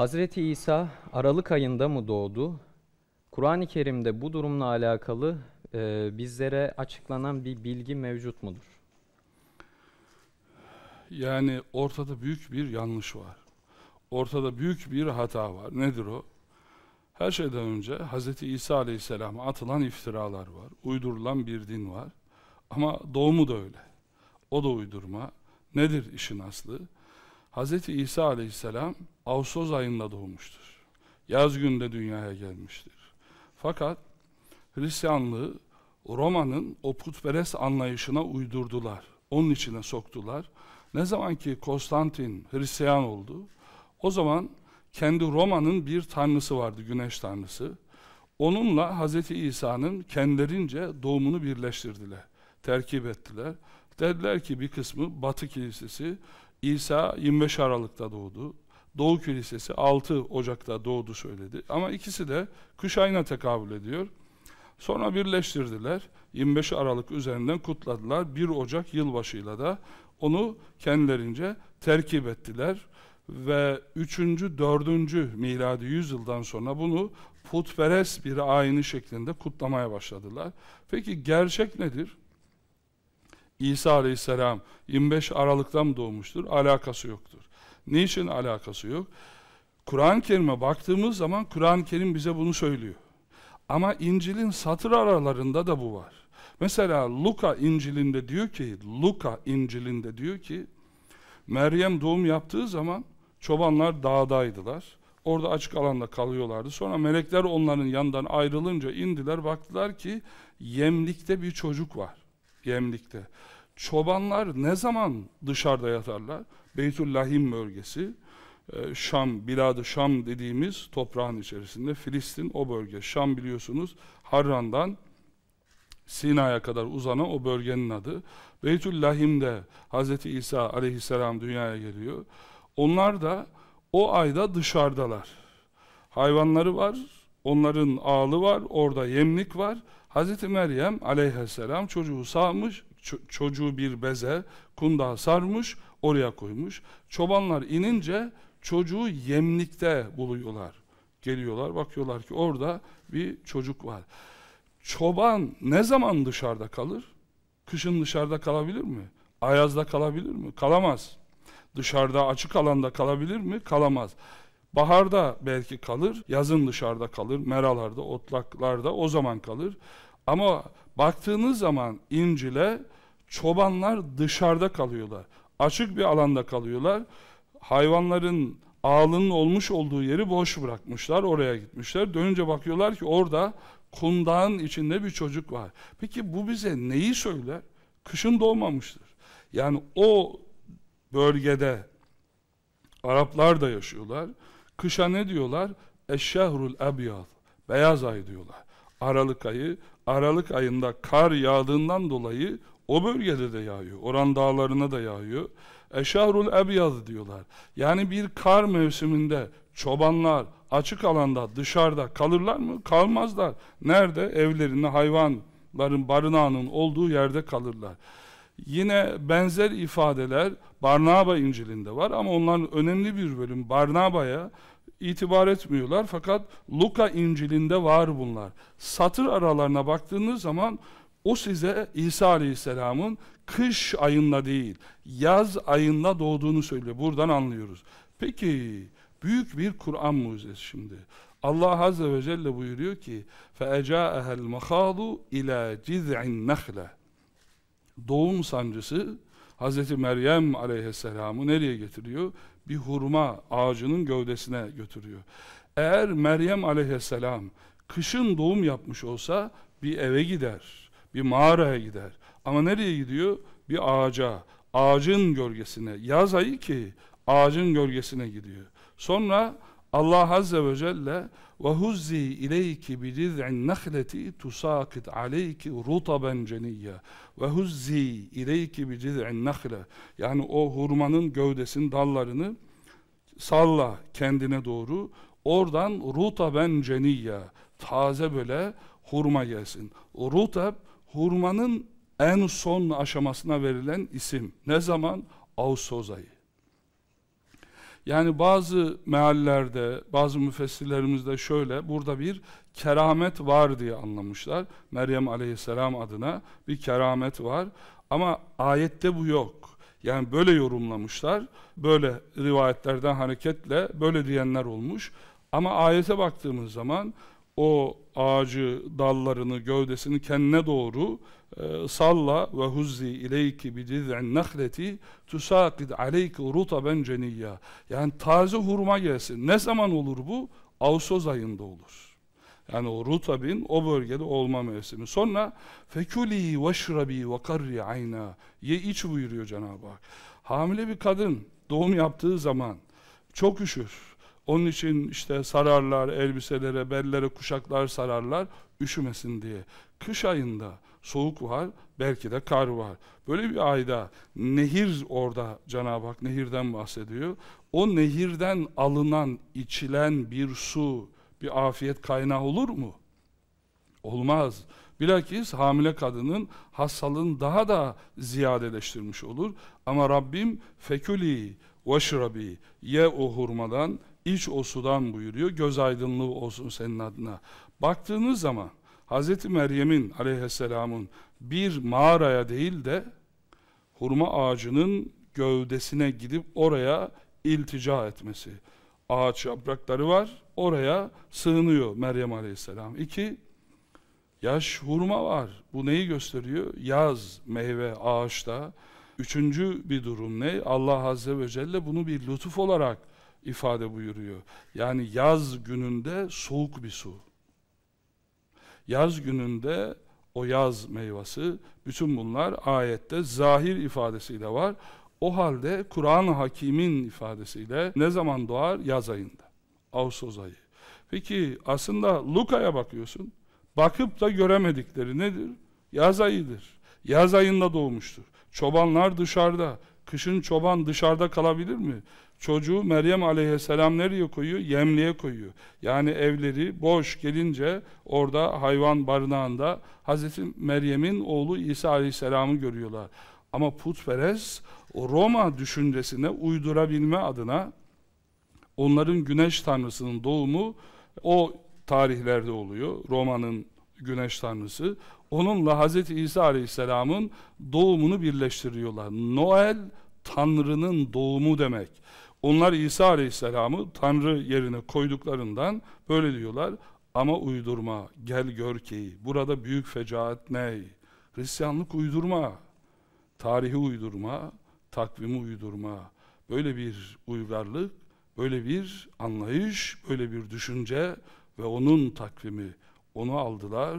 Hazreti İsa Aralık ayında mı doğdu? Kur'an-ı Kerim'de bu durumla alakalı e, bizlere açıklanan bir bilgi mevcut mudur? Yani ortada büyük bir yanlış var. Ortada büyük bir hata var. Nedir o? Her şeyden önce Hz. İsa Aleyhisselam'a atılan iftiralar var. Uydurulan bir din var. Ama doğumu da öyle. O da uydurma. Nedir işin aslı? Hz. İsa Aleyhisselam Ağustos ayında doğmuştur. Yaz günde dünyaya gelmiştir. Fakat Hristiyanlığı Roma'nın o putperest anlayışına uydurdular. Onun içine soktular. Ne zaman ki Konstantin Hristiyan oldu, o zaman kendi Roma'nın bir tanrısı vardı, güneş tanrısı. Onunla Hz. İsa'nın kendilerince doğumunu birleştirdiler, terkip ettiler. Dediler ki bir kısmı Batı Kilisesi, İsa 25 Aralık'ta doğdu. Doğu Kilisesi 6 Ocak'ta doğdu söyledi. Ama ikisi de kış ayına tekabül ediyor. Sonra birleştirdiler. 25 Aralık üzerinden kutladılar. 1 Ocak yılbaşıyla da onu kendilerince terkip ettiler. Ve 3. 4. miladi yüzyıldan sonra bunu putperest bir ayini şeklinde kutlamaya başladılar. Peki gerçek nedir? İsa Aleyhisselam 25 Aralık'ta mı doğmuştur? Alakası yoktur. Niçin alakası yok? Kur'an-ı Kerim'e baktığımız zaman Kur'an-ı Kerim bize bunu söylüyor. Ama İncil'in satır aralarında da bu var. Mesela Luka İncil'inde diyor ki, Luka İncil'inde diyor ki, Meryem doğum yaptığı zaman çobanlar dağdaydılar. Orada açık alanda kalıyorlardı. Sonra melekler onların yanından ayrılınca indiler, baktılar ki yemlikte bir çocuk var. Yemlikte. Çobanlar ne zaman dışarıda yatarlar? Beytüllahim bölgesi, e, Şam, Bilad-ı Şam dediğimiz toprağın içerisinde Filistin o bölge. Şam biliyorsunuz Harran'dan Sina'ya kadar uzanan o bölgenin adı. Beytüllahim'de Hz. İsa aleyhisselam dünyaya geliyor. Onlar da o ayda dışarıdalar. Hayvanları var, onların ağlı var, orada yemlik var. Hz. Meryem aleyhisselam çocuğu sağmış, çocuğu bir beze, kundağa sarmış, oraya koymuş. Çobanlar inince çocuğu yemlikte buluyorlar. Geliyorlar, bakıyorlar ki orada bir çocuk var. Çoban ne zaman dışarıda kalır? Kışın dışarıda kalabilir mi? Ayazda kalabilir mi? Kalamaz. Dışarıda açık alanda kalabilir mi? Kalamaz. Baharda belki kalır, yazın dışarıda kalır, meralarda, otlaklarda o zaman kalır. Ama baktığınız zaman İncil'e çobanlar dışarıda kalıyorlar. Açık bir alanda kalıyorlar. Hayvanların ağlının olmuş olduğu yeri boş bırakmışlar, oraya gitmişler. Dönünce bakıyorlar ki orada kundağın içinde bir çocuk var. Peki bu bize neyi söyler? Kışın doğmamıştır. Yani o bölgede Araplar da yaşıyorlar. Kışa ne diyorlar? Eşşehrul ebyad. Beyaz ay diyorlar. Aralık ayı, Aralık ayında kar yağdığından dolayı o bölgede de yağıyor. Oran dağlarına da yağıyor. Eşahrul ebyad diyorlar. Yani bir kar mevsiminde çobanlar açık alanda dışarıda kalırlar mı? Kalmazlar. Nerede? Evlerinde hayvanların barınağının olduğu yerde kalırlar. Yine benzer ifadeler Barnaba İncil'inde var ama onların önemli bir bölüm Barnaba'ya itibar etmiyorlar fakat Luka İncil'inde var bunlar. Satır aralarına baktığınız zaman o size İsa Aleyhisselam'ın kış ayında değil, yaz ayında doğduğunu söylüyor. Buradan anlıyoruz. Peki, büyük bir Kur'an mucizesi şimdi. Allah Azze ve Celle buyuruyor ki فَاَجَاءَهَا الْمَخَاضُ اِلَى جِذْعِ النَّخْلَةِ Doğum sancısı Hz. Meryem aleyhisselamı nereye getiriyor? Bir hurma ağacının gövdesine götürüyor. Eğer Meryem aleyhisselam kışın doğum yapmış olsa bir eve gider, bir mağaraya gider. Ama nereye gidiyor? Bir ağaca, ağacın gölgesine. Yaz ayı ki ağacın gölgesine gidiyor. Sonra Allah Azze ve Celle وَهُزِّي اِلَيْكِ بِجِذْعِ النَّخْلَةِ تُسَاقِتْ عَلَيْكِ رُطَبًا جَنِيًّا وَهُزِّي اِلَيْكِ بِجِذْعِ النَّخْلَةِ Yani o hurmanın gövdesinin dallarını salla kendine doğru oradan rutaben ceniyya taze böyle hurma gelsin. Rutab hurmanın en son aşamasına verilen isim. Ne zaman? Ağustos ayı. Yani bazı meallerde, bazı müfessirlerimizde şöyle, burada bir keramet var diye anlamışlar. Meryem aleyhisselam adına bir keramet var. Ama ayette bu yok. Yani böyle yorumlamışlar. Böyle rivayetlerden hareketle böyle diyenler olmuş. Ama ayete baktığımız zaman o ağacı, dallarını, gövdesini kendine doğru e, salla ve huzzi ileyki bi ciz'in nahleti tusaqid aleyki rutaben ceniyya. Yani taze hurma gelsin. Ne zaman olur bu? Ağustos ayında olur. Yani o rutabin o bölgede olma mevsimi. Sonra fekuli veşrabi ve karri ayna. Ye iç buyuruyor Cenab-ı Hak. Hamile bir kadın doğum yaptığı zaman çok üşür. Onun için işte sararlar, elbiselere, bellere, kuşaklar sararlar, üşümesin diye. Kış ayında soğuk var, belki de kar var. Böyle bir ayda nehir orada Cenab-ı Hak nehirden bahsediyor. O nehirden alınan, içilen bir su, bir afiyet kaynağı olur mu? Olmaz. Bilakis hamile kadının hastalığını daha da ziyadeleştirmiş olur. Ama Rabbim fekuli veşrabi ye o hurmadan, iç o sudan buyuruyor. Göz aydınlığı olsun senin adına. Baktığınız zaman Hz. Meryem'in aleyhisselamın bir mağaraya değil de hurma ağacının gövdesine gidip oraya iltica etmesi. Ağaç yaprakları var, oraya sığınıyor Meryem aleyhisselam. İki, yaş hurma var. Bu neyi gösteriyor? Yaz meyve ağaçta. Üçüncü bir durum ne? Allah Azze ve Celle bunu bir lütuf olarak ifade buyuruyor. Yani yaz gününde soğuk bir su. Yaz gününde o yaz meyvesi, bütün bunlar ayette zahir ifadesiyle var. O halde Kur'an-ı Hakim'in ifadesiyle ne zaman doğar? Yaz ayında. Ağustos ayı. Peki aslında Luka'ya bakıyorsun. Bakıp da göremedikleri nedir? Yaz ayıdır. Yaz ayında doğmuştur. Çobanlar dışarıda. Kışın çoban dışarıda kalabilir mi? Çocuğu Meryem aleyhisselam nereye koyuyor? Yemliğe koyuyor. Yani evleri boş gelince orada hayvan barınağında Hazreti Meryem'in oğlu İsa aleyhisselamı görüyorlar. Ama putperest Roma düşüncesine uydurabilme adına onların güneş tanrısının doğumu o tarihlerde oluyor. Roma'nın güneş tanrısı. Onunla Hz. İsa Aleyhisselam'ın doğumunu birleştiriyorlar. Noel Tanrı'nın doğumu demek. Onlar İsa Aleyhisselam'ı Tanrı yerine koyduklarından böyle diyorlar. Ama uydurma, gel gör ki burada büyük fecaat ne? Hristiyanlık uydurma, tarihi uydurma, takvimi uydurma. Böyle bir uygarlık, böyle bir anlayış, böyle bir düşünce ve onun takvimi. Onu aldılar,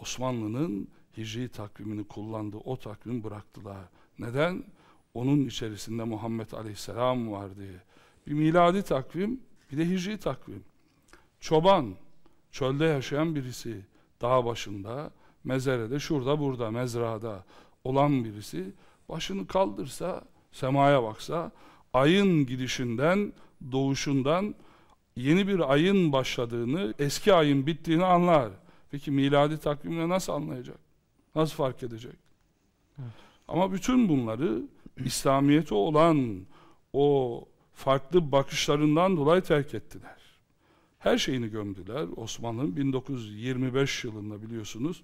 Osmanlı'nın hicri takvimini kullandı, o takvimi bıraktılar. Neden? Onun içerisinde Muhammed Aleyhisselam var diye. Bir miladi takvim, bir de hicri takvim. Çoban, çölde yaşayan birisi, dağ başında, mezerede, şurada, burada, mezrada olan birisi, başını kaldırsa, semaya baksa, ayın gidişinden, doğuşundan, yeni bir ayın başladığını, eski ayın bittiğini anlar. Peki miladi takvimle nasıl anlayacak? Nasıl fark edecek? Evet. Ama bütün bunları İslamiyet'e olan o farklı bakışlarından dolayı terk ettiler. Her şeyini gömdüler. Osmanlı'nın 1925 yılında biliyorsunuz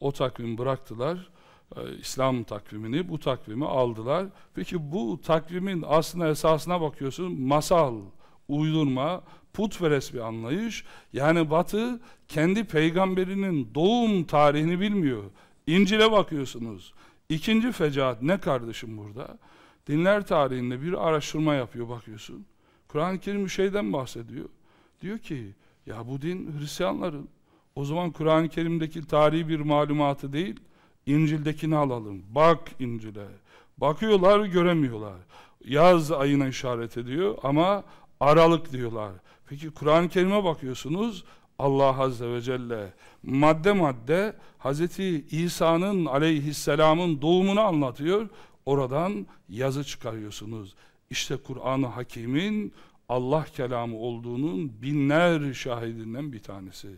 o takvimi bıraktılar. Ee, İslam takvimini, bu takvimi aldılar. Peki bu takvimin aslında esasına bakıyorsun, masal, uydurma, putperest bir anlayış. Yani Batı kendi peygamberinin doğum tarihini bilmiyor. İncil'e bakıyorsunuz. İkinci fecaat ne kardeşim burada? Dinler tarihinde bir araştırma yapıyor bakıyorsun. Kur'an-ı Kerim şeyden bahsediyor. Diyor ki ya bu din Hristiyanların. O zaman Kur'an-ı Kerim'deki tarihi bir malumatı değil, İncil'dekini alalım. Bak İncil'e. Bakıyorlar göremiyorlar. Yaz ayına işaret ediyor ama Aralık diyorlar. Peki Kur'an-ı Kerim'e bakıyorsunuz. Allah Azze ve Celle madde madde Hz. İsa'nın aleyhisselamın doğumunu anlatıyor. Oradan yazı çıkarıyorsunuz. İşte Kur'an-ı Hakim'in Allah kelamı olduğunun binler şahidinden bir tanesi.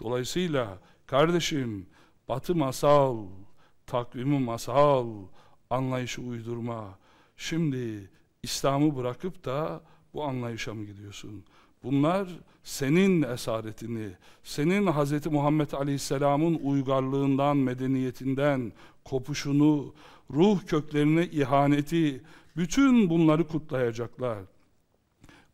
Dolayısıyla kardeşim batı masal, takvimi masal, anlayışı uydurma. Şimdi İslam'ı bırakıp da bu anlayışa mı gidiyorsun? Bunlar senin esaretini, senin Hz. Muhammed Aleyhisselam'ın uygarlığından, medeniyetinden kopuşunu, ruh köklerine ihaneti, bütün bunları kutlayacaklar.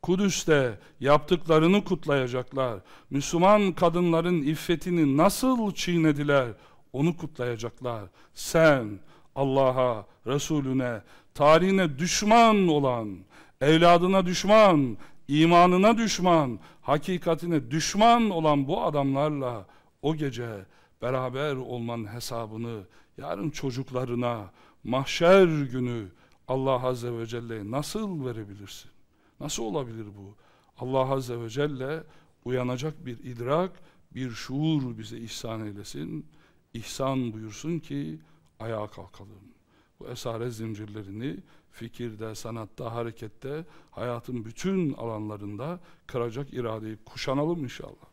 Kudüs'te yaptıklarını kutlayacaklar. Müslüman kadınların iffetini nasıl çiğnediler onu kutlayacaklar. Sen Allah'a, Resulüne, tarihine düşman olan, evladına düşman, imanına düşman, hakikatine düşman olan bu adamlarla o gece beraber olmanın hesabını yarın çocuklarına mahşer günü Allah Azze ve Celle'ye nasıl verebilirsin? Nasıl olabilir bu? Allah Azze ve Celle uyanacak bir idrak, bir şuur bize ihsan eylesin. İhsan buyursun ki ayağa kalkalım. Bu esaret zincirlerini fikirde, sanatta, harekette, hayatın bütün alanlarında kıracak iradeyi kuşanalım inşallah.